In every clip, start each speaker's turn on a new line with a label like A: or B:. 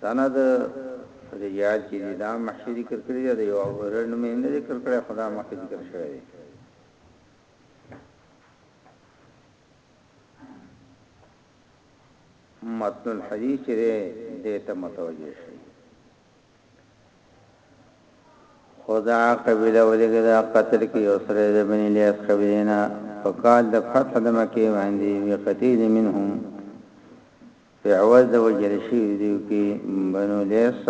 A: سند رجال چې دی دا محشي ذکر کړی دی یو هرر نومې نه ذکر کړی خدا مخکې ذکر شوی دی متن الحديث چې دی ته متوجه شي خو دغه قبیله ولیږه ده قتل کې یو سړی د بنی لیث قبیلې نه په کال د فتح د مکې باندې وی قتیل منهم په عوض د وجل شوی دیو کې بنو لیث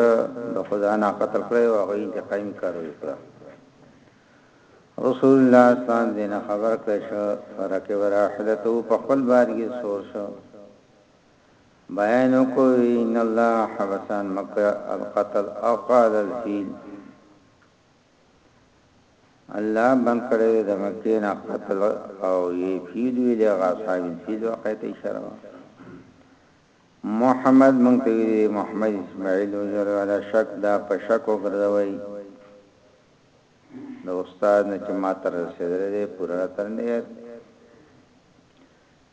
A: د خدا نه قتل کړی او هغه انتقام کاروي کړ رسول الله صلی الله علیه وسلم خبر کړ شو فرکه ورا حدته په خپل بار کې سور شو بیان وکړو ان الله حبسان مکه القتل اقال الفیل الله بند کړی د مکې نه قتل او یې فیل ویل غاصاب فیل وقایت اشاره محمد مونږ ته ویلي محمد اسماعیل وزر ولا شک دا په شک وګرځوي د استاد نه چې ما تر رسیدلې پورا ترنه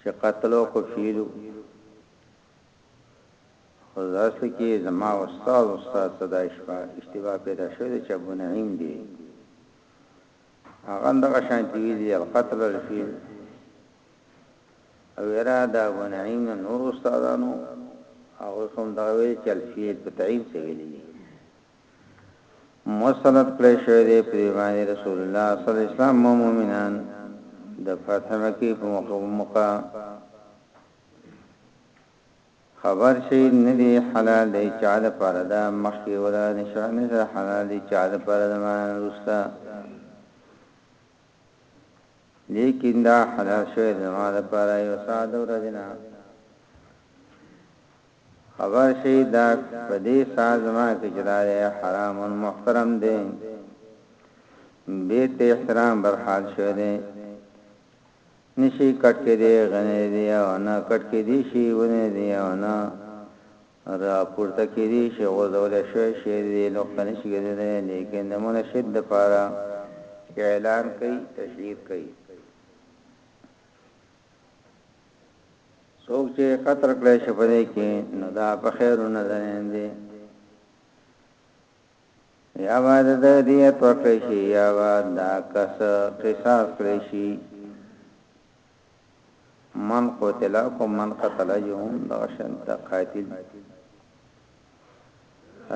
A: چه قتل او که فیل وو خو زه اصل کی زما استاد استاد ته دا اشتباه پیدا شوی ده چه ابو نعیم دی هغه دغه شانتی ویلی القتل الفیل او یرا دا ابو نعیم نور استادانو هغه هم دا ویل چه الفیل په تعین سویلی مسلط کړی شوی دی په دوی باندی رسول الله صلی الله علیه وسلم او مؤمنان د فتح مکی په موقع خبر شی ندی حلال دی چا د پاره دا مخکی ولا نشو نه حلال دی چا د پاره د مان رستا لیکن دا حلال شوی د ما د پاره یو ساده ورځ نه خبر شئ دا په دې ساعت زما کې چې دا دی حرام محترم دی بې ته احترام برحال شوی دی نشي کټ کې دی غنې دی او نه کټ کې دی شي ونه دی او نه را پورته کې دی شي غوځول شوی شي دی نقطه نشي کېدلی لیکن د منشد د پاره اعلان کوي تشهیر کوي څوک چې قطر کړی شي په دې کې نو دا په خیرونه ځنین دي یا باید د دیت ورکړی شي یا باید دا کس قصاص کړی شي من قتل کوم من قتل یوم دغشن تا قاتل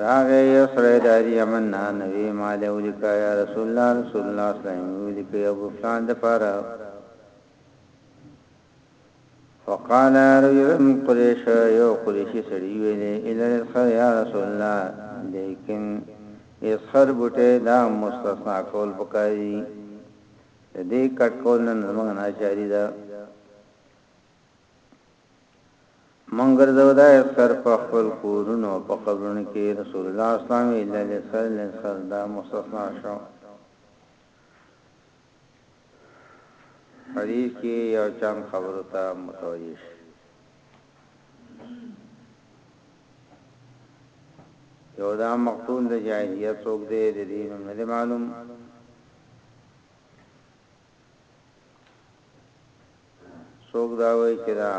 A: راغه یو سره داری امن نه نبی مال اولیکا یا رسول الله رسول الله صلی الله علیه وسلم اولیکا ابو فلان د پاره فقال رجل من قريش يو قريشي سړي ویلې الا الخر يا رسول الله لیکن اسخر بوټه دا مستثنا کول پکاري د دې کټ کول نن موږ نه چاري دا منګر زودا اسخر په خپل کورونو په قبرونو کې رسول الله اسلام الا الخر لسر دا مستثنا شو حديث کې يو چند خبرو ته متوجه شي. یو دا مقتول د جاهلیت څوک دی د دین نه دی معلوم څوک دا وایي چې دا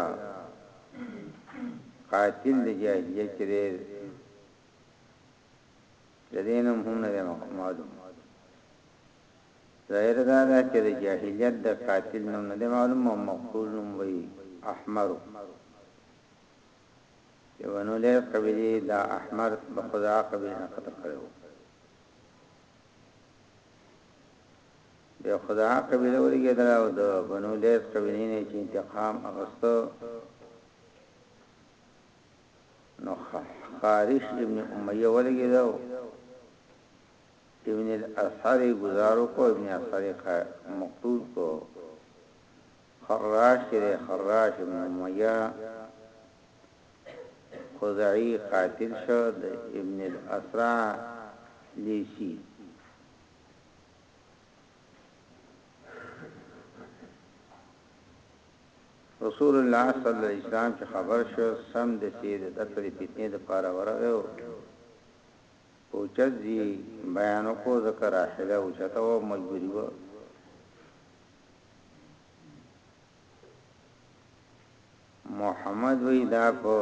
A: قاتل د جاهلیت چره لدې نوم هم نه معلوم ظاهر دا ده چې د جاهلیت د قاتل نوم نه معلوم او مقتول نوم وي احمر چې ونو له قبيله دا احمر په خدا قبيله نه قتل کړو به خدا قبيله ورګه دا او د بنو له قبيله نه چې انتقام اغستو نو خارش ابن امیه ولګیده او ابن الاثار گزارو کو ابن اثار مقتول کو خراش چره خراش ابن امیه خزعی قاتل شو د ابن الاسرا لیسی رسول الله صلی الله علیه وسلم چې خبر شو سمدستي د دفع د فتنې لپاره ورغی او په اوچت ځي بیان وکړو ځکه راحله اوچته وه مجبوري وه محمد وی دا په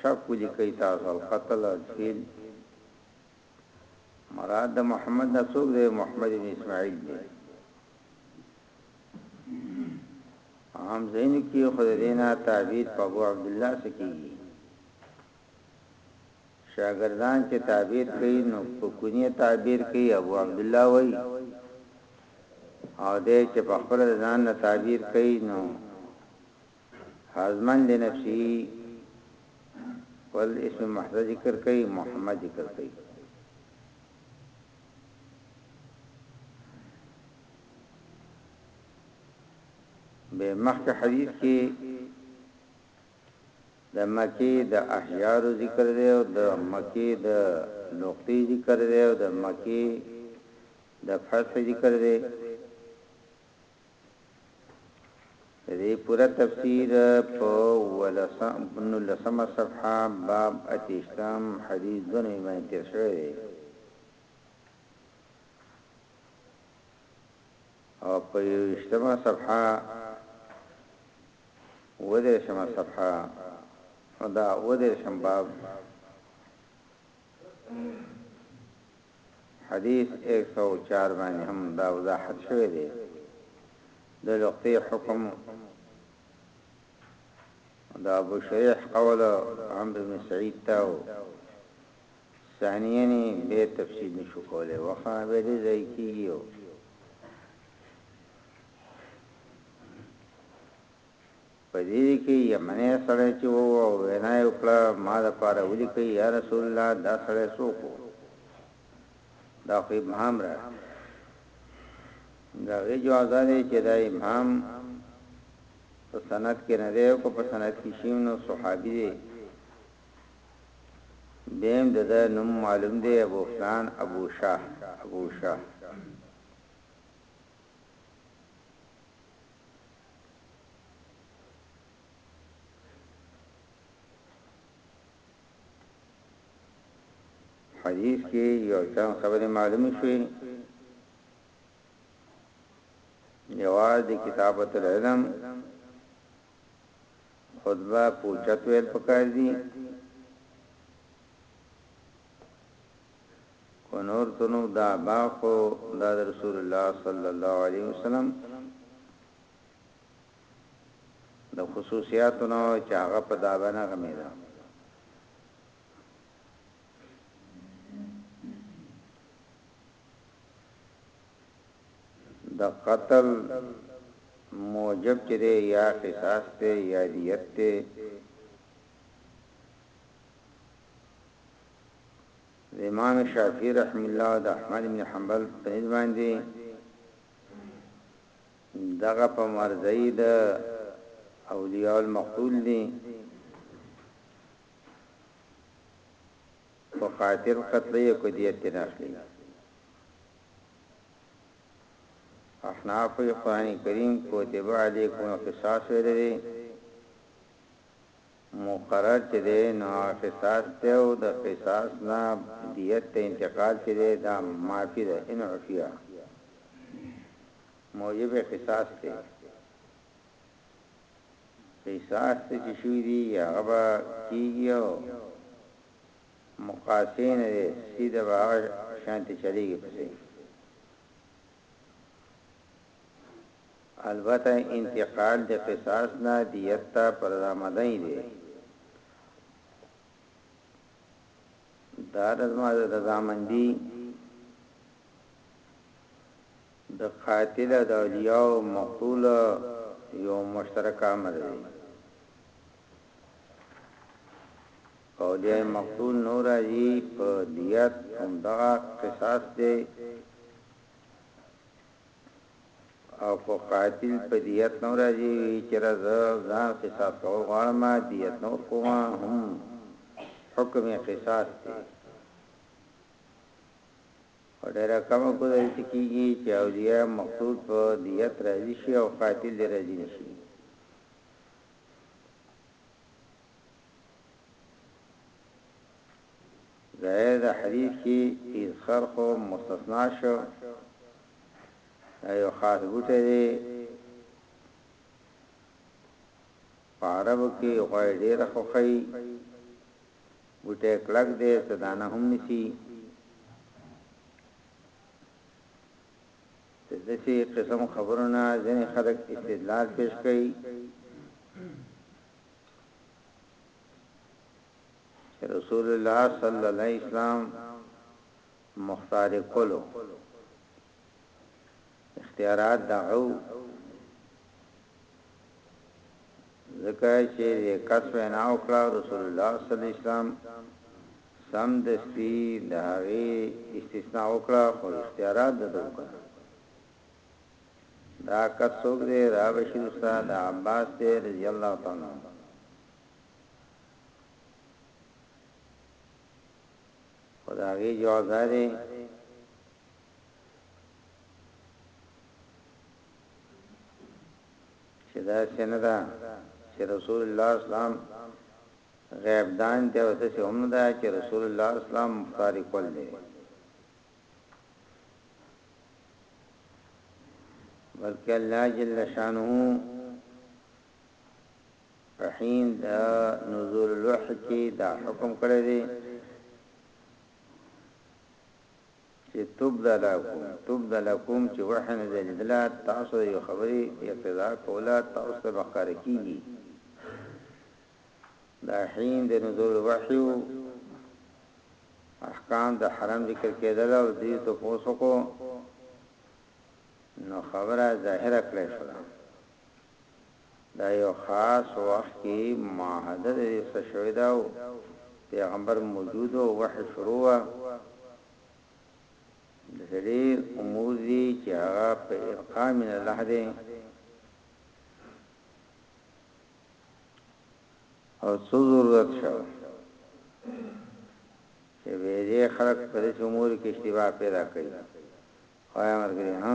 A: شک لیکي تاسو القتل الفیل مراد د محمد نسوک دی محمد بن اسماعیل دی عام زین کې خدرینا تعبیر په ابو عبد الله سکیږي شاګردان چې تعبیر کوي نو په کونی تعبیر کوي ابو عبد الله وای او دې چې په خپل ځان نه تعبیر کوي نو حزمن لنفسي ول اسم محض ذکر کوي محمد ذکر کوي به مخکې حدیث کې د مکی د احیار ذکر دی او د مکی د نقطې ذکر دی او د مکی د فتح ذکر دی دې پورا تفسیر په ولسم بنو لسم صفحه باب اتشتم حدیث دونه باندې تیر شوی دی او په یوویشتمه صفحه اووه دېرشمه صفحه او دا اووه دېرشم باب حدیث 104 باندې هم دا وضاحت شوی دی د لقطې حکم دا ابو شریح قول عمرو بن سعید تاو ثانيني بې تفسير نشو کولای وخه بې دې ځای کېږي او په دې کې یمنې سره چې وو او وینا یې وکړه ما د پاره ولیکي یا رسول الله دا سره څوک دا خو ابهام را دا غي جواز دی چې دا ابهام په سند کې نه دی او په سند کې شیم نو صحابي دی بیم دده نوم معلوم دی ابو فلان ابو شاه ابو شاه حدیث کې یو څه خبرې معلومې شوې یواز د کتابت العلم خطبه په اوچت ویل پکار دي که نور څه نو دا باب خو د رسول الله صلی الله علیه وسلم د خصوصیاتو نه چې هغه په دا باندې غمیدا د قتل موجب چې دی يا قصاص دی يا ديت دی د امام شافعي رحم الله او د احمد بن حنبل په نسبت باندې دغه په مرزي د اولیاء المقتول دي په قاتل قتل یې کو دیت نه اخلي احناف وایي قرآن کریم کتب علیکم القصاص ویلی دی مقرر چې دی نو هغه قصاص دی او د قصاص نه دیت ته انتقال چې دی دا معافي ده ان عفیه موجب قصاص دی قصاص ته چې شوي دي هغه به کېږي او مقاطع نه دی سیده به هغه شانتی چلیږی پسی البته انتقال د قصاص نه دیت ته په رضا مدنی دی دا رضما د رضامندی د قاتل د اولیاء او مقتول یو مشترک امر دی او د مقتول نو راځي په ديت هم دغه قصاص دی او که قاتل په ديت نو راځي چې راځه ځان قصاص کول غواړم ديت نو کوم هم حکم قصاص دی او ډېر کم کوزل کیږي چې او دی مقتول په دیت راضي شي او قاتل دی راضي نشي ظاهر د حديث کې اذخر خو مستثنا شو دا یو خاص بوټی دی په عربو کې غوړی ډېره خوښوي بوټی کلک دی څه دانه هم نیسي د دسي قسم خبرونه ځینې خلک استدلال پیش کوي رسول الله صلی الله علیه وسلم مختار کولو اختیارات دعو ځکه چې کس وینا وکړه رسول الله صلی الله علیه وسلم سم د سپی د هغه استثناء وکړه خو اختیارات د دوکړه دا کس څوک دی را به شي استاد دا عباس دی رضی الله تعالی عنه خدا غي جواب دی چې دا څنګه ده چې رسول الله اسلام غیب دان دی او څه هم نه ده چې رسول الله اسلام مختار کول دی بلکې الله جل شانه په حين د نزول الوحي کې دا حکم کړی دی چې تبدا لكم تبدا لكم چې وحي نه دلیدلا تاسو یو خبري اقتضا کولا تاسو ته بخار کیږي دا حين د نزول الوحي وو، احکام د حرم ذکر کېدل او دوی تپوس وکړو نو خبره ظاهره کړی شوله. دا یو خاص وخت کې معاهده د دې څه شوې ده او پیغمبر موجود او وحي شروع وه. د ډېر امور دي چې هغه په ابقا من الله دی. او څه ضرورت شو چې بې دې خلق په دې امور کې اشتباه پیدا کړي وای امر کړی ها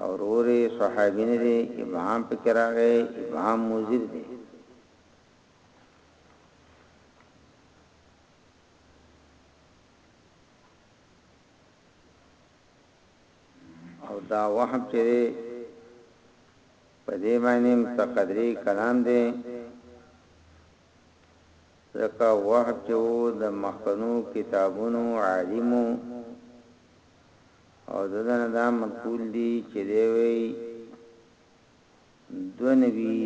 A: وروره صحابي نه دی ابهام پکې راغی ابهام مضر دی. او دا وهم چې په دې باندې متقدري کلام دی ځکه وهم چې د مخکنو کتابونو عالمو او دده نه دا منقول دي چې دی وايي دوه نوي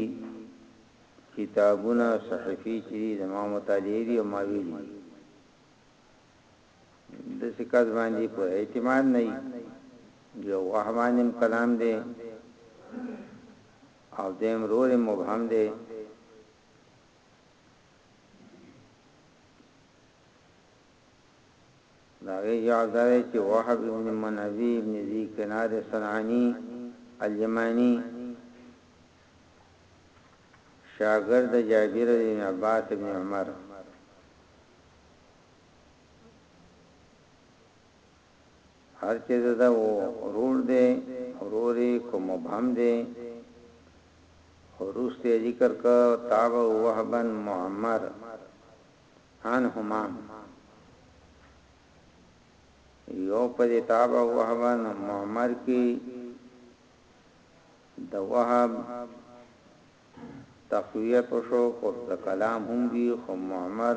A: کتابونه او صحيفې چې دي زما مطالعې دي او ما ويلي دي داسې کس باندې په اعتماد نه وي یو وهم باندې کلام دی او دیم رور مبهم دی د هغې جواب دا دی چې وهب ابن منبه ابن ذي کناد صنعاني اليماني شاګرد د جابر ابن عباس ابن عمر هر چې دا ورور دی وروري کوم مبهم دی وروسته ذکر کا تابع وهبن معمر عنهما يو په دې تابع وهبا نو معمر کې د وهب تقویت شو او د کلام هم دی خو معمر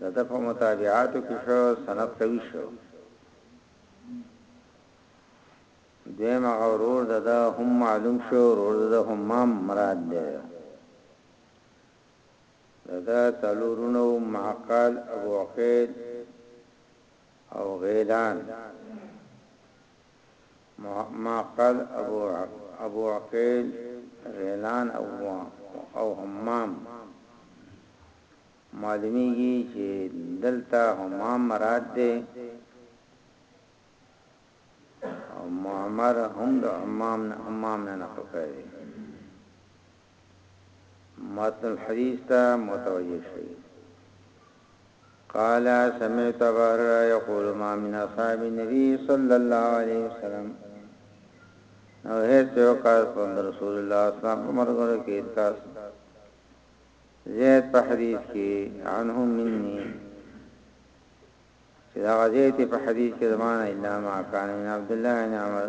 A: د دفع متابعاتو کې شو سند قوي شو دویم هغه ورور د ده هم معلوم شو ورور د ده هم مراد دی دده څلور وروڼه وو، معقل، ابو عقیل او غیلان. معقل، ابو عقیل، غیلان او همام. معلومیږي چې دلته همام مراد دی او معمر هم د همام نه نقل کړی دی. متن الحديث ته متوجه شئ. قال سمعت ابا هريره يقول ما من اصحاب النبي صلى الله عليه وسلم نو هیڅ یو کار په رسول الله صلی الله علیه وسلم مرګره کې کار زید په حدیث کې عنهم مني چې دا غزیت په حدیث کې زمانه الا ما کان من عبد الله بن عمر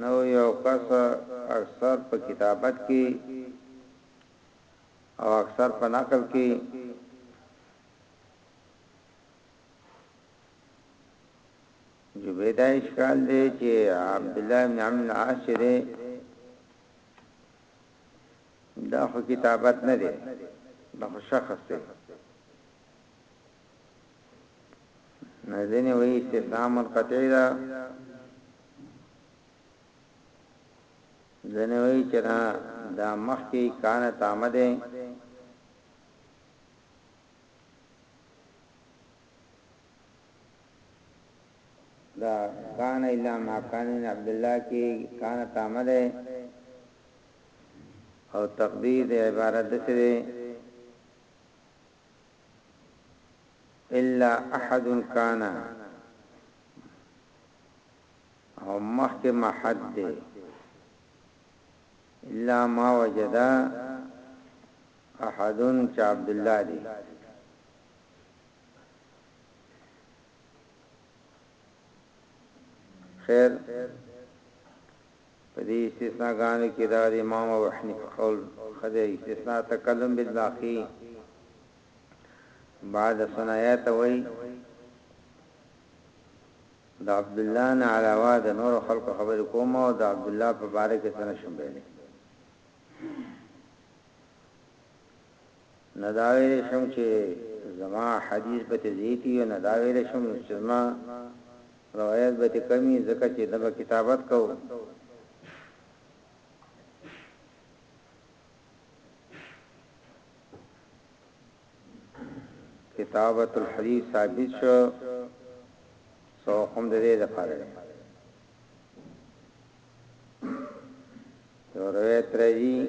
A: نو یو کس اکثر په کتابت کې او اکثر په نقل کې جو بيدا اشکال دی چې عبد الله بن عمرو بن عاص دی دا خو کتابت نه دی دا خو شخص دی نزدینی وی استثناء منقطعی دا زنوی چنا دا مخی کان تامه ده دا کان الا ما کان عبد الله کی کان تامه ده او تقدیر د عبارت د سره الا احد كان او مخک حد الا ما وجدا احد چ عبد الله دي خير په دې استثناء ګانو کې دغه د امام ابو حنیفه قول ښه دی، استثناء تکلم بالباقی بعد ثنایا ته وایي، د عبدالله نه علاوه د نورو خلکو خبرې کوم او د عبدالله په باره کې څه نه شم ویلی. نه دا ویلی شم چه زما حدیث به ته زیت وی او نه دا ویلی شم چه زما روایت به ته کم وی ځکه چه ده به کتابت کوو. کتابت الحدیث ثابت شو سوق هم دده دفاره ده. یو روایت رازی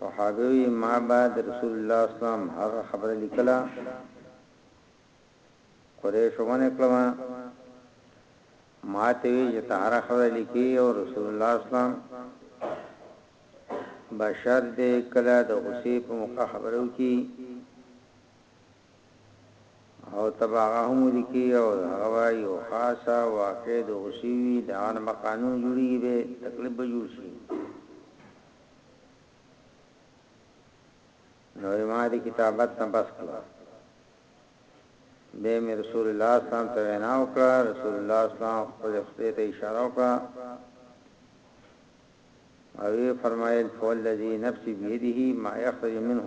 A: صحابي وي ما به د رسول الله اسلام هغه خبره لیکله قریش ونه کړم ما ته وی چې طاهر خبره لیکي او رسول الله اسلام بشر دې کله د غصې په موقع خبرو کې او ته به هغه هم ولیکې او هغه به یو خاصه واقعه د غصې وي، د هغه نه به قانون جوړېږي، بیا تکلیف به جوړ شي. نو یې ما د کتابت نه بس کړ. بیا مې رسول الله اسلام ته وینا وکړه، رسول الله اسلام خپل خدای ته اشاره وکړه او یې فرمایل فوالذي نفسي بيده ما يخرج منه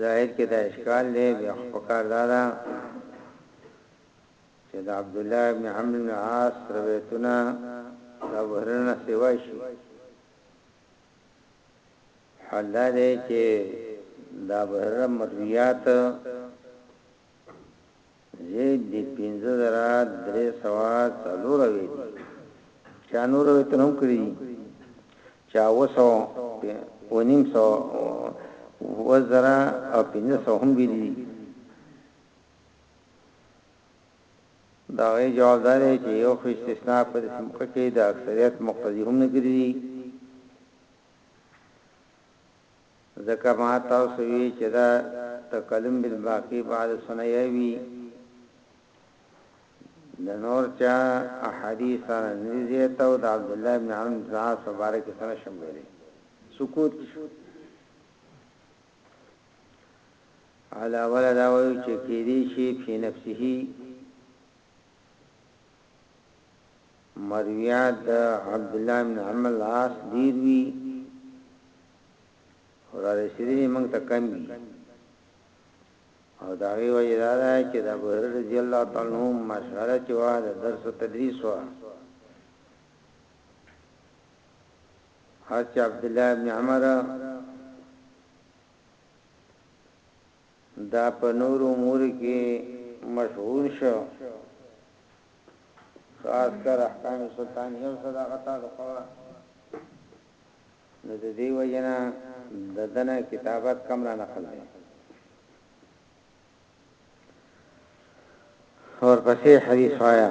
A: ظاهر کې دا اشکال دی بیا خو پکار دا ده چې د عبدالله ابن عمرو بن عاص روایتونه د ابو هريره نه سوا شي حال دا دی چې دا بهرم مرویات زيد دي پنځه زره درې سوه څلور اووه دي چا نور وي تر هم کړی دي چا وسو و نیم سو و زره او پنځه سو هم ویلي دي دا غي جواب دار چې یو خو استثناء په دې موقع کې د اکثریت مقتضی هم نه ګرځي ځکه ما تاسو وي چې دا تکلم بالباقی بعد ثنیه وي د نور چا احادیث سره ندی زیته او د عبدالله ابن عمرو بن العاص مبارک سره شم ویلي سکوت شو علا ولا دا وایو چې کې دي شي په نفسه مرویات د عبدالله بن عمرو بن العاص ډیر وي خو رارسیدلي موږ ته کم دي او د هغې وجه دا ده چې د ابو هريره رضی الله تعالی عنه مشهره چې وا د درس او تدریس وا هر چې عبد الله بن عمر دا په نورو امورو کې مشهور شو خاص کر احکام سلطانیه او صداقت القوا نو د دې وجنه د دنه کتابت کم را نقل دی اور پسې حدیث آیا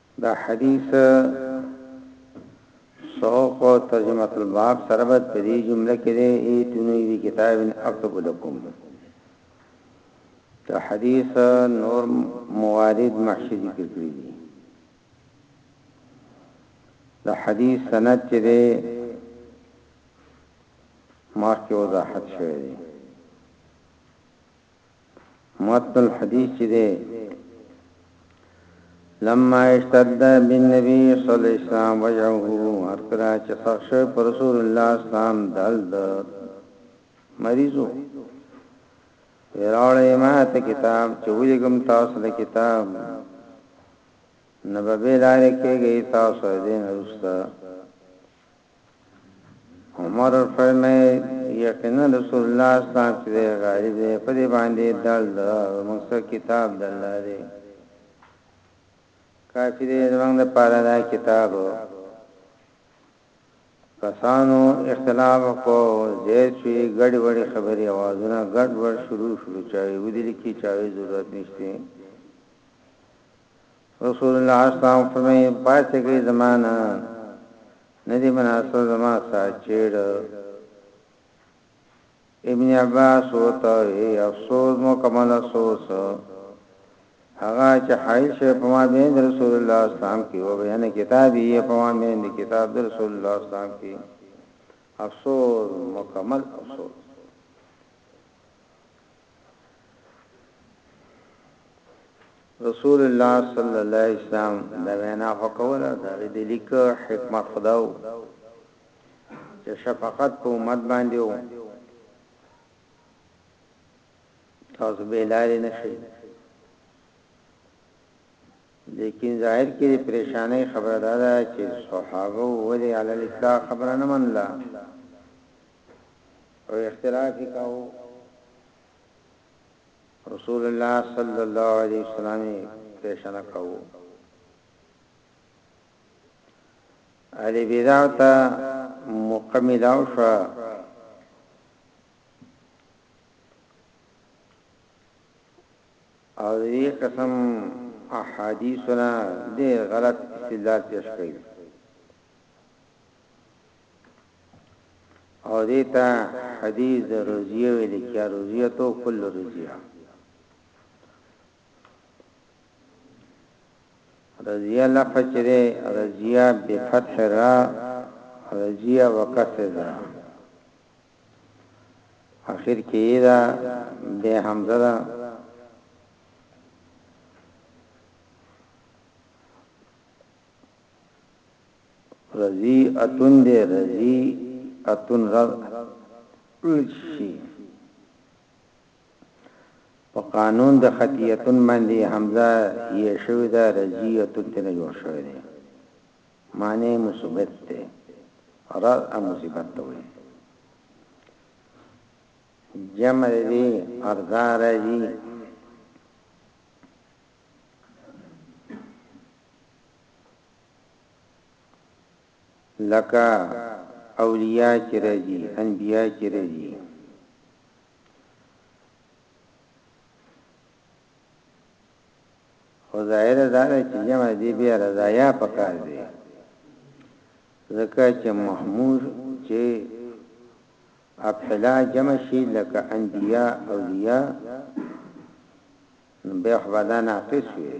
A: د حدیث سوق او ترجمة الباب سره به په دې جمله کې دی ایتونی بی کتاب اکتب لکم د حدیث نور موارد محشی ذکر کړی دي د حدیث سند چې دی مارکه وضاحت شوی دی متن الحديث چې ده لما اشتد بالنبي صلى الله عليه وسلم وجعه هر کله چې سخت پر رسول الله اسلام دل د مریضو ویراړې ما ته کتاب چې ولګم تاسو له کتاب نبوي لارې کېږي تاسو دې نوستا عمر فرمایي، یقینا رسول الله اسلام چې دی غالب دی په دې باندې دال د موږ سره کتاب د الله دی کافی دی زمونږ د پاره دا کتاب کسانو اختلاف کو زیر شي ګډ وړي خبري اوازونه ګډ وړ شروع شروع چاوي ودی کی چاوي ضرورت نشته رسول الله اسلام فرمایي، پاڅېږئ زما نه نه دي مناسب زما ساه چېړ. ابن عباس ورته وایي، افسوس مکمل افسوس هغه چې حایل شوی په مابین د رسول الله اسلام کې وبه یعنې کتاب یې په مابین د کتاب د رسول الله اسلام کې افسوس مکمل افسوس. رسول الله صلی الله علیه وسلم دا وینا خو کوله دا غي د لیک حکمت خداو چې شفقت په امت باندې وو تاسو به لارې نشي لیکن ظاهر کې پریشانې خبره ده چې صحابه ولې علی الاطلاق خبره نه منله او اختلاف یې کاوه رسول الله صلی الله علیه وسلم پریشان کاوه اهل بدعه ته مکمل او شو او دې قسم احادیثنا دې غلط استدلال پیش کړي او دې ته حدیث د روزیه ویل کیا روزیه تو کل روزیه رضیه لفظ چره رضیه بفتح را رضیه وکسر را اخر کې دا به حمزه دا رضی اتون دی رضی اتون را شي په قانون د خطیتون باندې حمزه یې شوی دا رضیتون ته نه جوړ شوی دی معنی مثبت ده را مثبت ته وي جمع دی ارزا راځي لکه اولياء چې راځي انبياء چې راځي خو ظاهر دا دی چې جمع دې بیا رضایا پکار دی ځکه چې محمود چې ابحلا جمع شي لکه انبیا اولیاء به خدای ناقص وي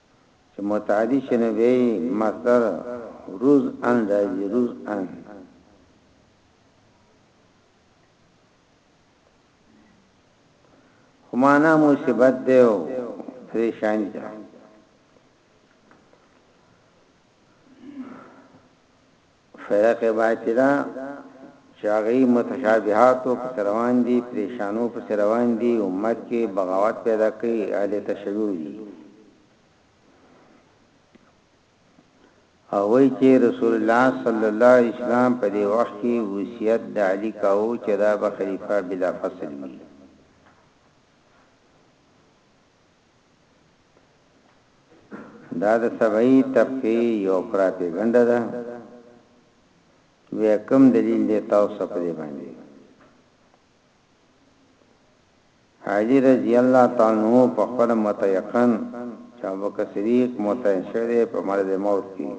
A: چه متعدی شی نو بیا یی مصدر روز ان راځی روز ان خو معنا مصیبت دی او پریشانی ده فرقه باطله چې هغوی متشابهاتو پسې روان دي، پرېشانو پسې روان دي، امت کې بغاوت پیدا کوي، اهل تشیع دي او وایي چې رسول الله صلی الله علیه وسلم په دې وخت کې وصیت د علي کاوه چې دا به خلیفه بلا فصل وي. دا د سبعي طبقې یو پراپیګنډه ده چې بیا کوم دلیل دی تاسو په دې باندې حاجی رضی الله تعالی عنہ په خپل متيقن چې ابو بکر صدیق متعین شوی په مرض موت کې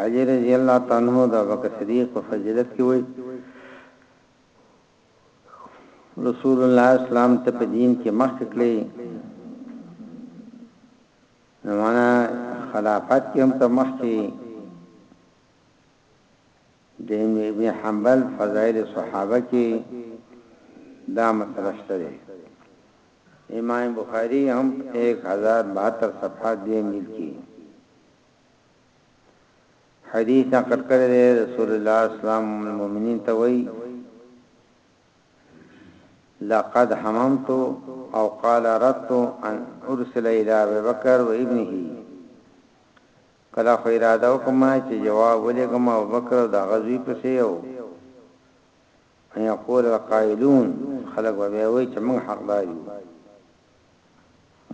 A: علي رضي الله تعالی عنه د ابوبکر صدیق په فضیلت کې وایي رسول الله اسلام ته په دین کې مخکې کړی نو معنا خلافت کې هم ته مخکې د ابن حنبل فضائل صحابه کې دا مسله شته امام بخاری هم 1072 صفحه دی ملکی حديث نقل کړی دی، رسول الله اسلام ام المؤمنين ته وايي، لقد هممت او قال اردت ان ارسل الى ابي بکر و ابنه کله خو اراده وکم چې جواب ولېږم ابو بکر او د غزوی پسې او ان يقول القائلون خلق به وایي چې موږ حقدار یو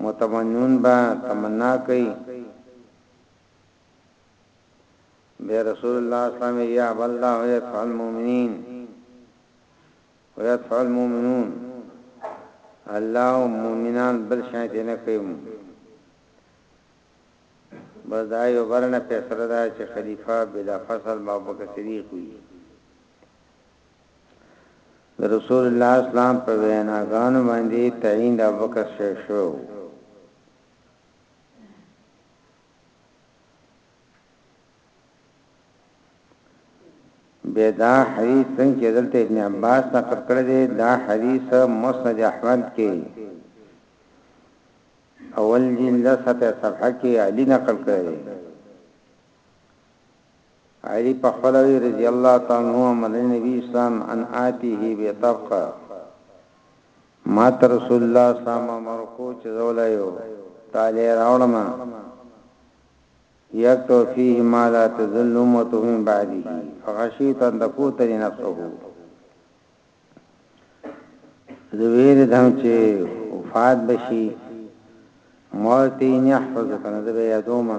A: متمنون به تمنا کوي به رسول الله صلی الله علیه وسلم یا الله یتفع المؤمنین ويتفع المؤمنون الله مؤمنان بل شایت نه کوي بس دا یو برنه فیصله ده چې خلیفہ بلا فصل بابکر صدیق وي د رسول الله اسلام په ویناګانو باندې تعین د ابوبکر شیخ شو به دا حدیث څنګه چې دلته ابن عباس نقل کړی دی دا حدیث مسند احمد کې اول جلد صفحه صفحه کې علی نقل کړی دی علي پخپله وي رضي الله تعالی عنه امر النبي اسلام ان آتيه بطبقه ماته رسول الله اسلام امر وکړو چې زه ولا يو تالې راوړم يكتو فيه ما لا تزل امته من بعده فخشيت ان تفوت لنفسه زویر دم چې وفات بشي موتي نه حفظ کنه زه به یادومه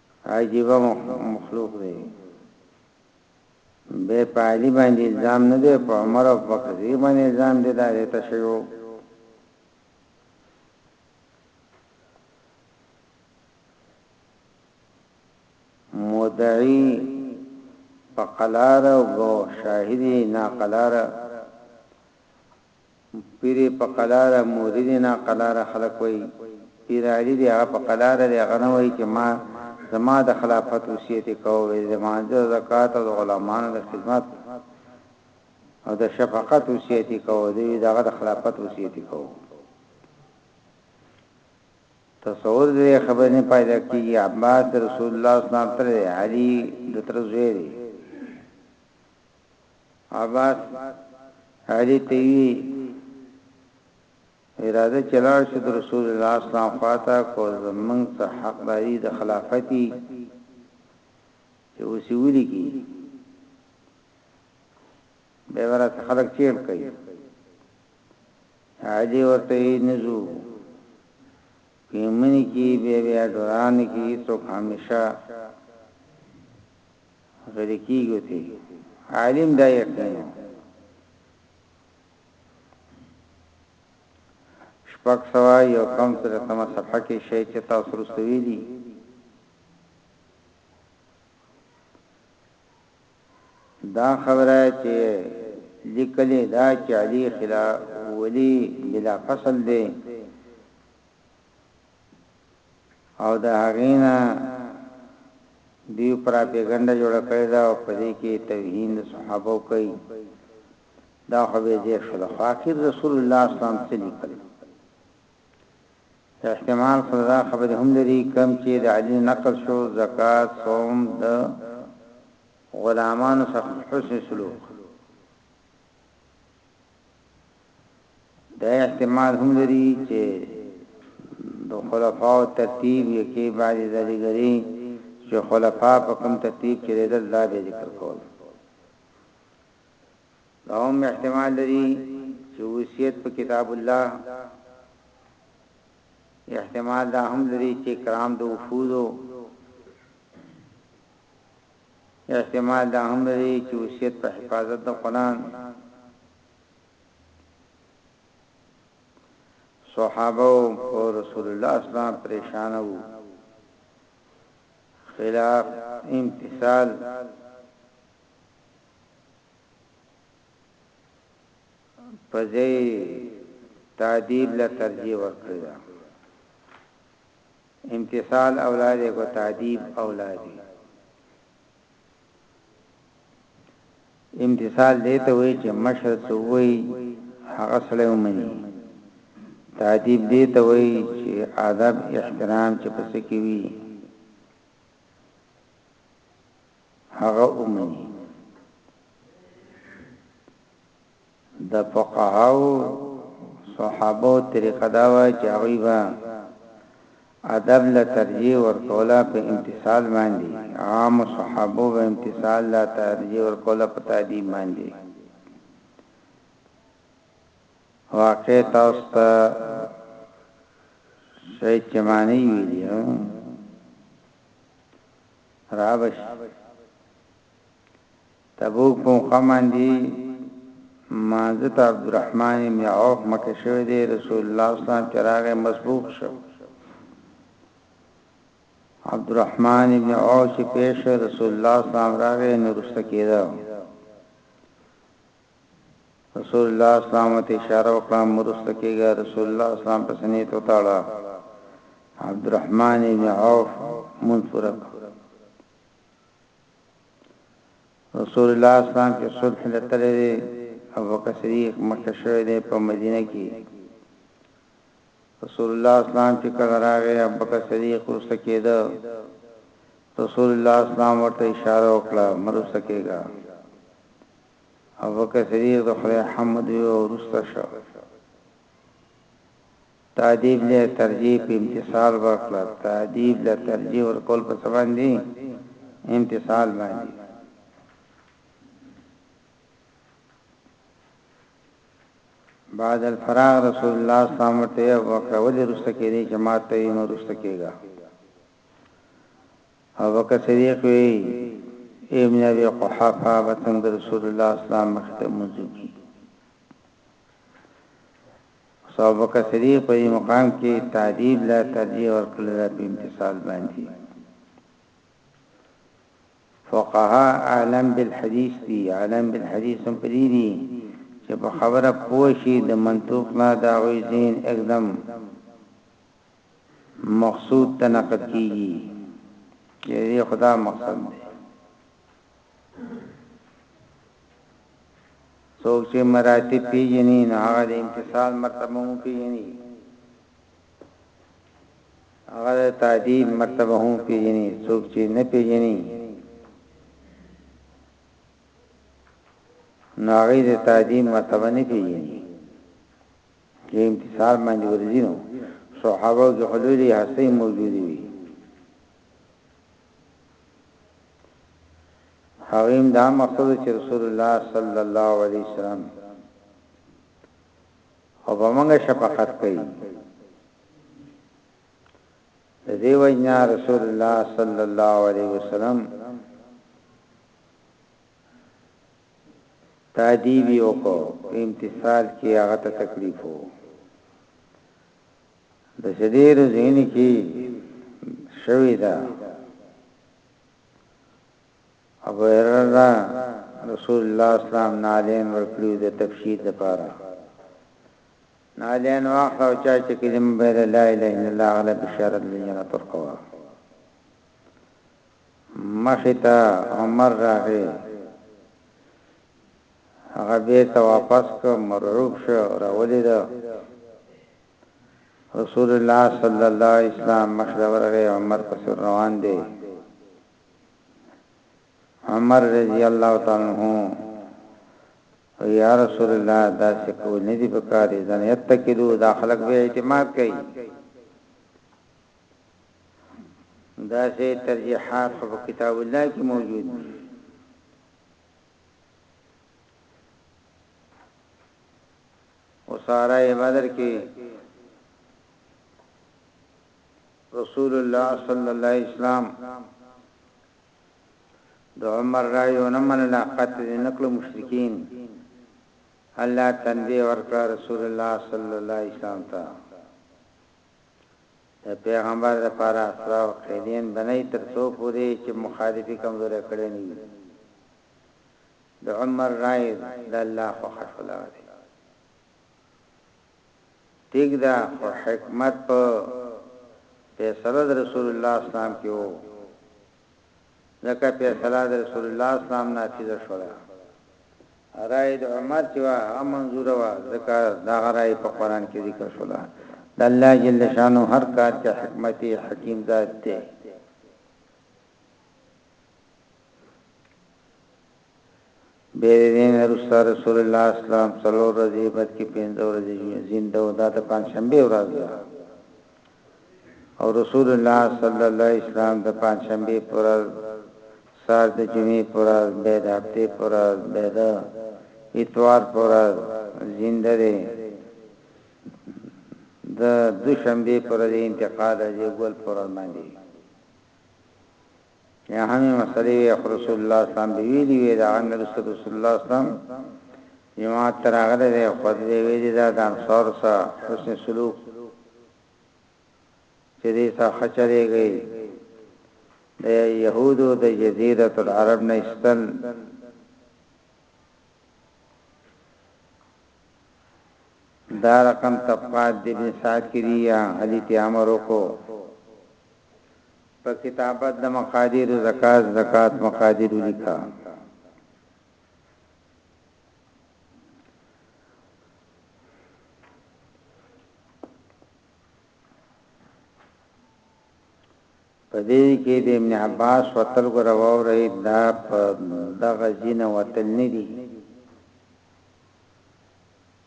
A: عجیبه مخلوق دی به په علی باندې الزام نه دی په عمر او بکر دی باندې الزام دی دا ته شیو مدعی په قلار او شاهدی نا قلار پیرې په قلاره موري دې نا قلاره خلک وایي پیر علي دې هغه په قلاره دی هغه نه وایي چې ما زما د خلافت وصیت یې کاوه وې د لمانځه د زکات او د غلامانو د خدمت او د شفقت وصیت یې کاوه دی وې د هغه د خلافت وصیت یې کاوه تصور دې خبرې نه پیدا کیږي عباس رسول الله صلی الله علیه وسلم تر علي د تر زوی دی عباس علي ته وي اراده چې لاړ شي د رسول الله اسلام خواته کو زمنګ څه حق لري د خلافتي چې اوسې ولي کی به ورته خلک چیل کوي علي ورته نزو پیمنی کی بیا بیا دوران کی څوک همیشه غلي کیږو تی عالم دا یقین شپږ سوا یو کم تر سمه صفحه کې شی چې تاسو رسوي دي دا خبره چې لیکلې دا چې علي خلا ولی بلا فصل دی او د هغې نه دوی پراپیګنډه جوړه کړې ده او په دې کې توهین د صحابو کوي دا خو به دې شو خو اخر رسول الله صلی الله علیه وسلم څه لیکل احتمال خدا خبر هم لري کم چې د علي نقل شو زکات صوم د غلامانو څخه حسن سلوک دا احتمال هم لري چې د خلفاو ترتیب یې کې بعضی زادګری چې خلفا په کوم ترتیب کې ردل دا به ذکر کول دا هم احتمال لري چې وصیت په کتاب الله احتمال دا هم لري چې کرام د وفوزو یو احتمال دا هم لري چې وصیت په حفاظت د قرآن صحابه او په رسول الله صلی الله علیه وسلم پریشان وو خلاف امتثال پځې تعدیب لا ترجیح ورکړه امتثال اولاد یې کو تادیب اولاد یې امتثال دې ته وایي چې مشر څه وایي هغه سره ومني تادیب دې ته وایي چې ادب احترام چې پس کې وي هغه ومني د فقهاوو صحابو طریقه دا وه چې هغوی به ادب له ترجیح ورکوله په امتثال باندې عام صحابو به امتثال له ترجیح ورکوله په تعدیب باندې واقع تاسو ته شي چې معنی ویلی رابش تبوک په مقام باندي لمانځه ته عبدالرحمن ابن عوف مکه شوی دی، رسول الله صلی الله علیه وسلم چې راغی مسبوق شو، عبدالرحمن ابن عوف چې پیش شو رسول الله صلی الله علیه وسلم راغی نو رسته کېده، رسول الله صلی الله علیه وسلم ته اشاره وکړه مرسته کېږه، رسول الله صلی الله علیه وسلم په سنې ته وتاړه، عبدالرحمن ابن عوف منصورک رسول الله اسلام چې صلح لتلی دی ابوبکر صدیق مخکې شوی دی په مدینه کې رسول الله اسلام چې کله راغی ابوبکر صدیق ورسته کېده رسول الله اسلام ورته اشاره وکړه مرسته کېږه ابوبکر صدیق د خدای حمد یو ورسته شو تادیب له ترجیح په امتثال ورکړه تادیب له ترجیح ورکول په څه باندې امتثال باندې بعد الفراغ رسول الله صلی الله علیه وسلم ته وکړه ولې رسته کېږي چې ما ته یې نو رسته کېږي او بکر صدیق وی ابن ابي قحافه وتند رسول الله صلی الله علیه وسلم مخته موجود خو ابوبکر صدیق په دې مقام کې تادیب له ترجیح ورکړل ده په امتثال باندې. فقها عالم بالحدیث دي، عالم بالحدیث هم په دې دي چې په خبره پوه شي د منطوق نه د هغوی ذهن اکدم مقصود ته نقل کېږي چې دې خو دا مقصد دی. څوک چې مراتب پیژني نو هغه د امتثال مرتبه هم پیژني هغه د تعدیب مرتبه هم پیژني څوک چې نه پیژني نو هغه د تعدیب مرتبه نه پیژني چې امتثال باندې ورځي نو صحابه کې حلولي هسته موجودي وي هغه هم دا مقصد و چې رسول الله صلی الله علیه وسلم او په موږ شفقت کوي د دې وجنا رسول الله صلی الله علیه وسلم تادیبی وکړو امتصال کې هغه ته تکلیف وو د شدیر ځینی کی شوی دا ابو هرره رسول الله اسلام نالین ورکړي د تفسیر لپاره نالین واخله او چا چې کلمه بیر لا اله الا الله علی بشارت لجنه ترکوا مختا عمر راغی هغه به ته واپس کو مرعوب شو راولید رسول الله صلی الله علیه وسلم مخې ته ورغی، عمر پسې ور روان دی. عمر رضی الله تعالی عنه وایي، یا رسول الله داسې کول نه دي پکار، اذا یتکلو دا خلک به اعتماد کوي. داسې ترجیحات خو په کتاب الله کې موجود دي. وساره یې بدر کې رسول الله صلی الله علیه وسلم د عمر رای او نه منله قتل نکړو مشرکین الله تنبیه ورکړه رسول الله صلی الله علیه وسلم ته د پیغمبر لپاره اسرا او قیدین بنای تر څو پورې چې مخالفي کمزورې کړې نه د عمر رائد د الله خوښه شوله دی ټیک ده خو حکمت په فیصله د رسول الله اسلام کې وو ځکه فیصله د رسول الله اسلام نافذ شوله رائے د عمر چې وا منظور وا ځکه دا غرای په قران کې ذکر شوله د الله جل شانو هر کار کې حکمت حکیم ذات دی بیا د دې نه وروسته رسول الله اسلام څلور ورځې بد کې پنځه ورځې زنده و دا د پنځشنبه ورځ ده او رسول الله صلی الله علیه وسلم د پنځشنبه پر سار د جمعې پر به د هفته پر به د اتوار پر زنده ده د دوشنبه پر د انتقال د ګل پر باندې یا هم یې مسلې وې خو رسول الله اسلام به ویلي وې دا غنه رسول رسول الله اسلام جماعت تر هغه ده خود به ویلي دا د انصار سره حسن سلوک چې دې سره خچرې گئی د يهودو د جزيره العرب نه استل دا رقم طبقات دابن سعد کې دي یا علي ته امر وکړو په کتابت د مقادیر زکات زکات مقادیر ولیکه په دې کې د ابن عباس وتل ګوره واورئ دا په دغه ځي نه وتل نه دي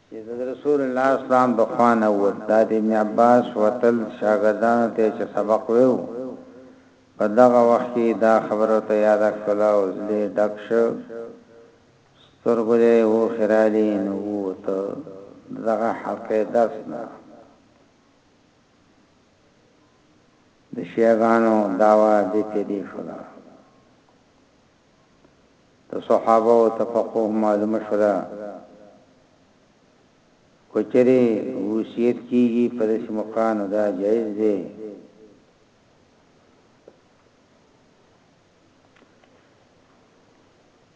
A: چې د رسول الله اسلام د خوانه و د ابن عباس وتل شاګردانو ته چې سبق ویو په دغه وخت کې دا خبره ته یاد کړل او زله ډک شو سترګلې و خرالې نو ته دغه حقې درس نه د شیعه ګانو دعوه دې پۀ دې شوله. د صحابوو تفقه معلومه شوله. که چېرې وصیت کېږي پۀ داسې موقع نو دا جائز دی.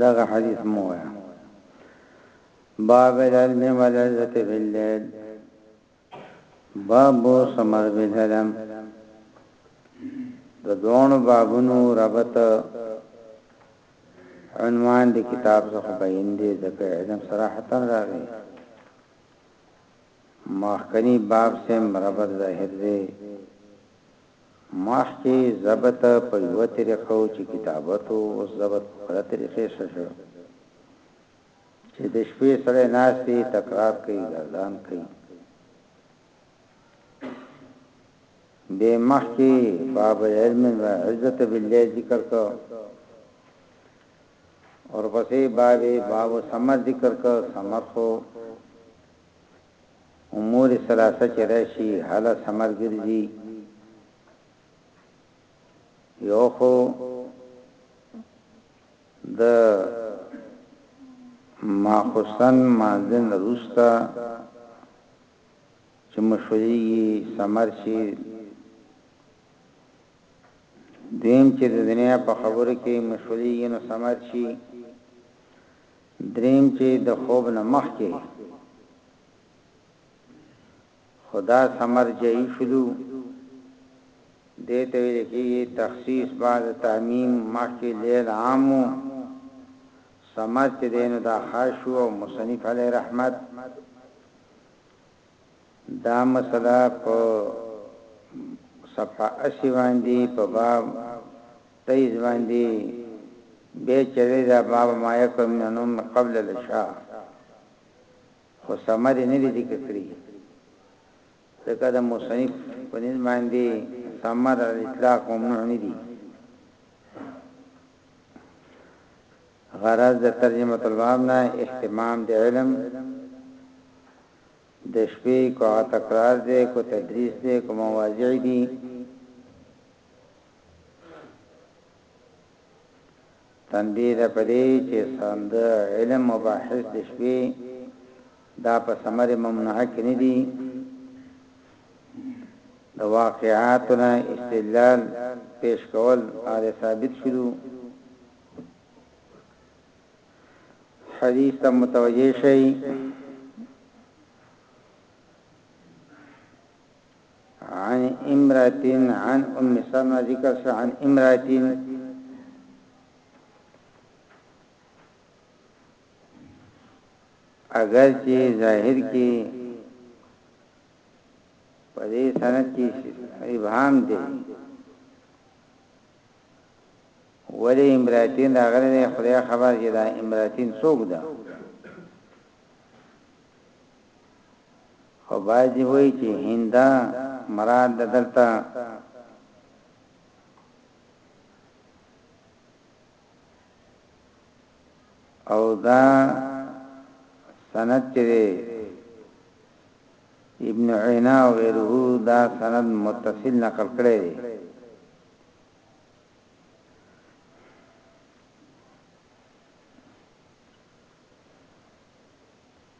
A: دغه حدیث مو وایه باب العلم والعزت باللیل باب سمر بالعلم د دوه بابونو ربط عنوان د کتاب څخه بیان دی ځکه علم صراحتا راغی مخکنی باب سم ربط ظاهر دی مخکې ضبط په يوه طريقه و چې کتابت و، اوس ضبط په بله طريقه ښه شوی چې د شپې سړی ناست دی، تکرار کوي، ګردان کوي. بې مخکې باب العلم و عزت بالليل ذکر کو اور پسې باب باب سمر ذکر کو، سمر خو امور ثلاثه چې راشي هله ثمر ګرځي یو خو د ماخصن مازن روستا چې مشوري ثمر شي دیم چې د دنیا په خبرو کې مشوري نو ثمر شي دریم چی د خوب نه مخکی خو دا څه مرجعی شلو دی ته ویل کیږی تخصیص بعد تعمیم مخکی لیل عام وو سمر چی دی نو دا خاص شو او مصنف علی رحمت دا مسله په صفحه 80 باندی په باب تيز باندي بي چلي دا باب ما يکر من النوم قبل العشاء خو سمه دي ندي ذکر کړي ځکه د مصنف په نس باندي سمه د اطلاق ممنوع ندي غرض د ترجمه الباب نه اهتمام د علم د شپې کو تکرار دی کو تدریس دی کو مواضع دی تنبیه ده په دې چې سند علم مباحث د شپې دا په ثمر ممنوعه کې نه دي د واقعاتنا استدلال پیش کول آل ثابت شلو حدیث ته متوجه شئ عن امرأة عن ام سلمة ذکر شو عن امرأة اگر چې ظاهر کې په دې سند کې ابهام دی ولی امراتین دا غره دی خدای خبر چې دا امراتین څوک ده خو بعضي وایي چې هند مراد د دلته او دا سند چې ابن عینا او غیره دا سند متصل نقل کړی دی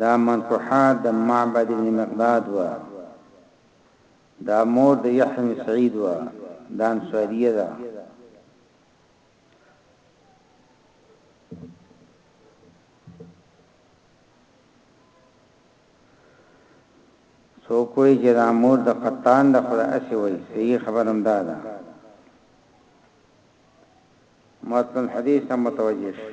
A: دا مرفوحه د معبد بن مقداد وه دا مور د یحیی بن سعید وه دا انصاریه ده سو کوئی چې دا مور د قطان د خدا اسی وای صحیح خبرم دا ده متن حدیث متوجه شي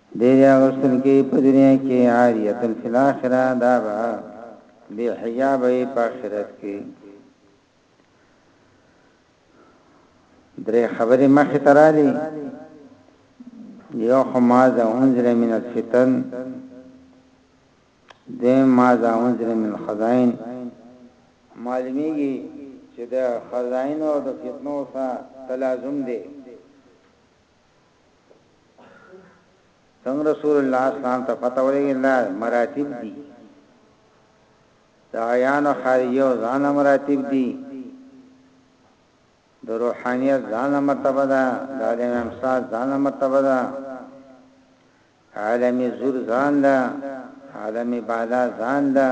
A: ډېری اغوستونکي په دنیا کې عاریه فی الاخره دا به بې حجابه وي په آخرت کې درې خبرې مخې ته راغلي یو خو ماذا انزل من الفتن دیم ماذا انزل من الخزائن معلومیږي چې د خزائن او د فتنو سره تلازم دی څنګه رسول الله اسلام ته پته ولګی دا مراتب دي دا عیان خارجي او ځان مراتب دي د روحانيت ځان مرتبه ده د عالم امساد ځان مرتبه ده عالم زور ځان ده عالم بالا ځان ده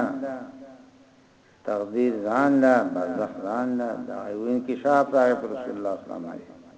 A: تقدیر ځان ده برزخ ځان ده دا یو انکشاف راغی پر رسول الله صلی الله علیه وسلم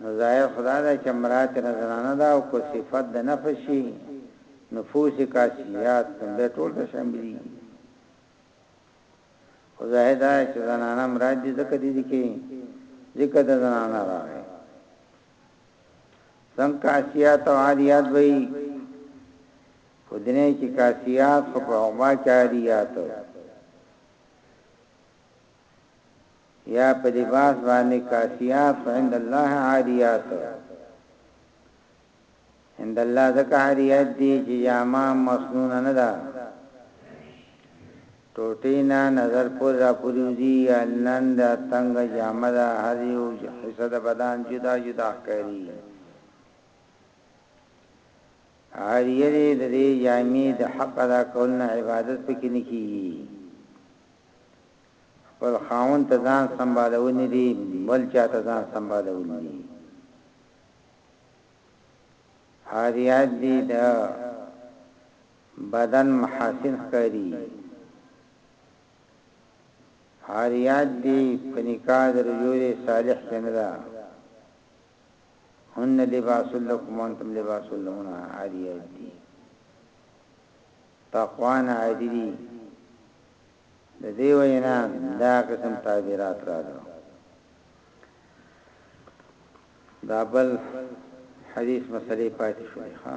A: نو ظاهر خدا ده چې مراد تر زنانه ده او کو صفت د نفس شي نفوس کاسیات به ټول ته شاملي خو ظاهر ده چې زنانه مراد دي ځکه دي کې ذکر د زنانه راغی څنګه کاسیات او عادیات وي په دنیا کې کاسیات خو په عقبا کې عادیات وي یا په لباس باندې کاسیات عند الله عاریات عند الله ذکر عاریات دی چې جامه مسنون نه ده ټوټینا نظر پر را پوریوزی النن دا تنگ جامه دا هر یو حصہ دا بدن جدا جدا کری هر یری د دې جامې د حق ادا کول نه عبادت پکې نه کیږي خپل خاوند ته ځان سمبالول نه دي، بل چا ته ځان سمبالول دي. عاريات دي د بدن محاسن ښکاري. عاريات دي په نکاح د رجوع صالح کې نه ده. هن لباس لكم وانتم لباس لهن عاريات دي. تقوان عادي دي. د دې وینا دا قسم تعبیرات راغلو دا بل حدیث مسلې پاتې شوې ها